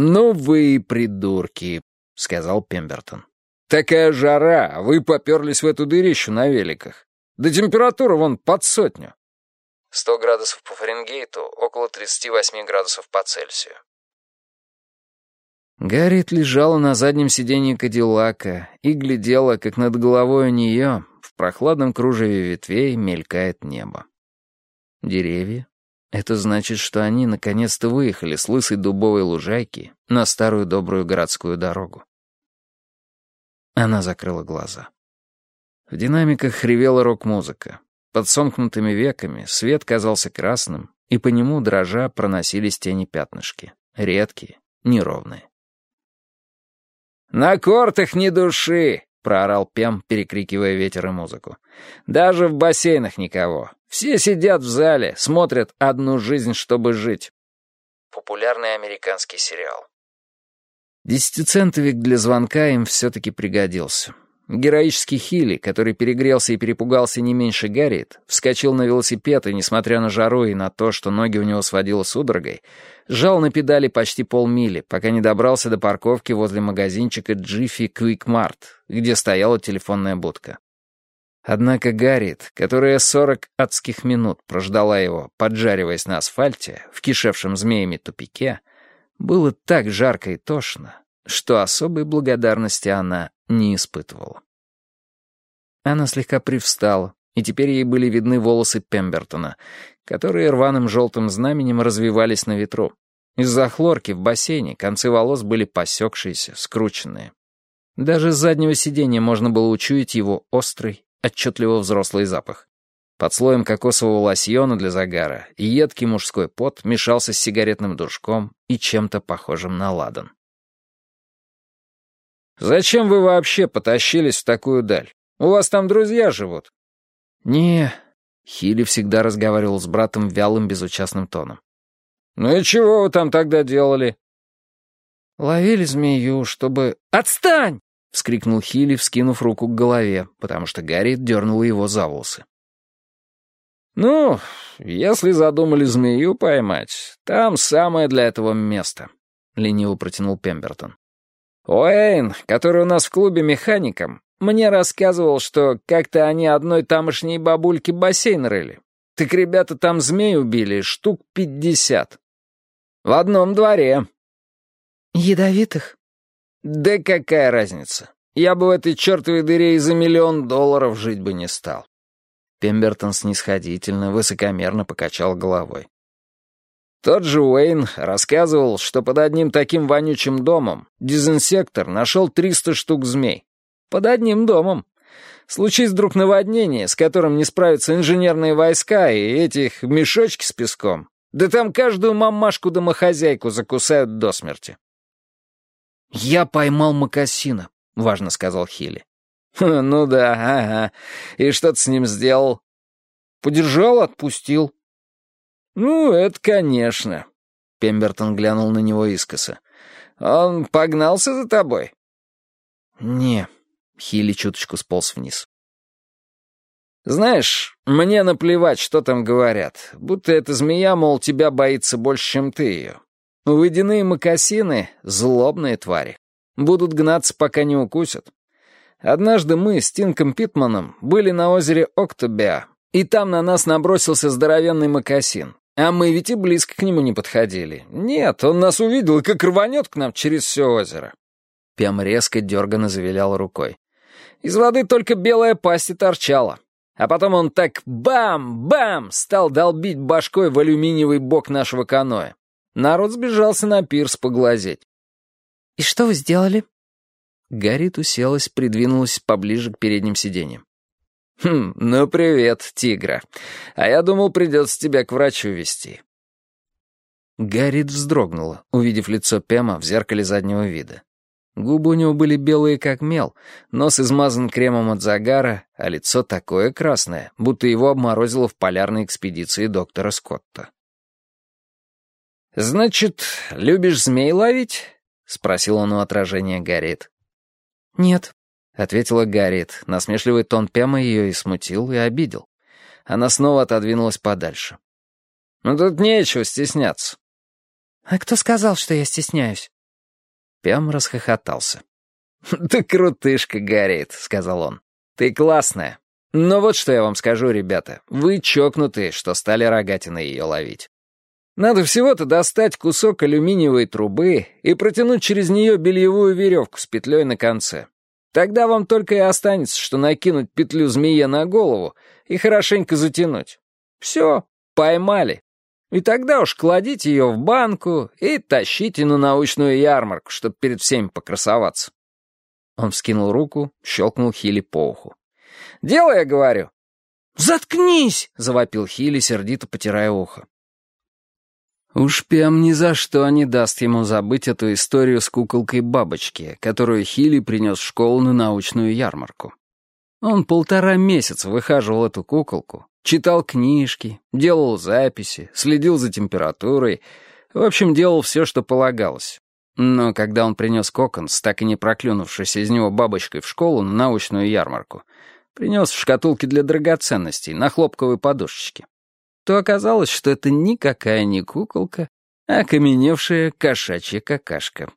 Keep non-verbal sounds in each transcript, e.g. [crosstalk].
«Ну вы придурки», — сказал Пембертон. «Такая жара, вы поперлись в эту дырищу на великах. Да температура вон под сотню». 100 градусов по Фаренгейту, около 38 градусов по Цельсию. Гарриет лежала на заднем сиденье Кадиллака и глядела, как над головой у нее в прохладном кружеве ветвей мелькает небо. Деревья, это значит, что они наконец-то выехали с лысой дубовой лужайки на старую добрую городскую дорогу. Она закрыла глаза. В динамиках хревела рок-музыка. Под сомкнутыми веками свет казался красным, и по нему, дрожа, проносились тени-пятнышки. Редкие, неровные. «На кортах ни души!» — проорал Пем, перекрикивая ветер и музыку. «Даже в бассейнах никого. Все сидят в зале, смотрят «Одну жизнь, чтобы жить». Популярный американский сериал. Десятицентовик для звонка им все-таки пригодился. Героический Хилли, который перегрелся и перепугался не меньше Гарриет, вскочил на велосипед и, несмотря на жару и на то, что ноги у него сводило судорогой, жал на педали почти полмили, пока не добрался до парковки возле магазинчика Quick Mart, где стояла телефонная будка. Однако Гарриет, которая сорок адских минут прождала его, поджариваясь на асфальте, в кишевшем змеями тупике, было так жарко и тошно, что особой благодарности она не испытывала. Она слегка привстала, и теперь ей были видны волосы Пембертона, которые рваным желтым знаменем развивались на ветру. Из-за хлорки в бассейне концы волос были посекшиеся, скрученные. Даже с заднего сиденья можно было учуять его острый, отчетливо взрослый запах. Под слоем кокосового лосьона для загара едкий мужской пот мешался с сигаретным душком и чем-то похожим на ладан. «Зачем вы вообще потащились в такую даль? У вас там друзья живут?» «Не...» — Хилли всегда разговаривал с братом вялым, безучастным тоном. «Ну и чего вы там тогда делали?» «Ловили змею, чтобы...» «Отстань!» — вскрикнул Хилли, вскинув руку к голове, потому что Гарри дернула его за волосы. «Ну, если задумали змею поймать, там самое для этого место», — лениво протянул Пембертон. «Уэйн, который у нас в клубе механиком, мне рассказывал, что как-то они одной тамошней бабульке бассейн рыли. Так ребята там змей убили штук пятьдесят. В одном дворе». «Ядовитых?» Да какая разница? Я бы в этой чертовой дыре и за миллион долларов жить бы не стал. Пембертон снисходительно, высокомерно покачал головой. Тот же Уэйн рассказывал, что под одним таким вонючим домом дезинсектор нашел 300 штук змей. Под одним домом. Случись вдруг наводнение, с которым не справятся инженерные войска и этих мешочки с песком, да там каждую мамашку-домохозяйку закусают до смерти. «Я поймал Макасина», — важно сказал Хилли. «Ну да, ага. И что ты с ним сделал?» «Подержал, отпустил». «Ну, это конечно», — Пембертон глянул на него искоса. «Он погнался за тобой?» «Не», — Хилли чуточку сполз вниз. «Знаешь, мне наплевать, что там говорят. Будто эта змея, мол, тебя боится больше, чем ты ее. Водяные мокасины — злобные твари. Будут гнаться, пока не укусят. Однажды мы с Тинком Питманом были на озере Октобиа, и там на нас набросился здоровенный мокасин. А мы ведь и близко к нему не подходили. Нет, он нас увидел и как рванет к нам через все озеро. Пем резко дерганно завилял рукой. Из воды только белая пасть и торчала. А потом он так бам-бам стал долбить башкой в алюминиевый бок нашего каноэ. Народ сбежался на пирс поглазеть. «И что вы сделали?» Гаррит уселась, придвинулась поближе к передним сиденьям. «Хм, ну привет, тигра. А я думал, придется тебя к врачу вести». Гаррит вздрогнула, увидев лицо Пема в зеркале заднего вида. Губы у него были белые, как мел, нос измазан кремом от загара, а лицо такое красное, будто его обморозило в полярной экспедиции доктора Скотта. «Значит, любишь змей ловить?» — спросил он у отражения Гарриет. «Нет», — ответила Гарриет. Насмешливый тон Пема ее и смутил, и обидел. Она снова отодвинулась подальше. «Ну тут нечего стесняться». «А кто сказал, что я стесняюсь?» Пям расхохотался. «Ты крутышка, Гарриет», — сказал он. «Ты классная. Но вот что я вам скажу, ребята. Вы чокнутые, что стали рогатиной ее ловить. Надо всего-то достать кусок алюминиевой трубы и протянуть через нее бельевую веревку с петлей на конце. Тогда вам только и останется, что накинуть петлю змее на голову и хорошенько затянуть. Все, поймали. И тогда уж кладите ее в банку и тащите на научную ярмарку, чтобы перед всеми покрасоваться. Он вскинул руку, щелкнул Хилли по уху. «Дело, я говорю!» «Заткнись!» — завопил Хилли, сердито потирая ухо. Уж Пем ни за что не даст ему забыть эту историю с куколкой бабочки, которую Хилли принес в школу на научную ярмарку. Он полтора месяца выхаживал эту куколку, читал книжки, делал записи, следил за температурой, в общем, делал все, что полагалось. Но когда он принес кокон с так и не проклюнувшейся из него бабочкой в школу на научную ярмарку, принес в шкатулке для драгоценностей на хлопковой подушечке, то оказалось, что это никакая не куколка, а окаменевшая кошачья какашка.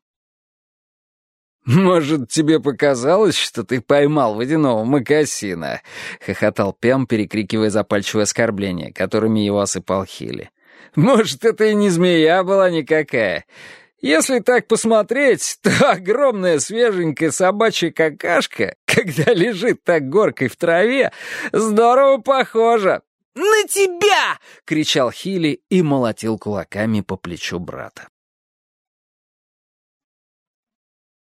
«Может, тебе показалось, что ты поймал водяного макасина?» — хохотал Пем, перекрикивая запальчивые оскорбления, которыми его осыпал Хилли. «Может, это и не змея была никакая. Если так посмотреть, [laughs] то огромная свеженькая собачья какашка, [laughs] когда лежит так горкой в траве, здорово похожа. «На тебя!» — кричал Хилли и молотил кулаками по плечу брата.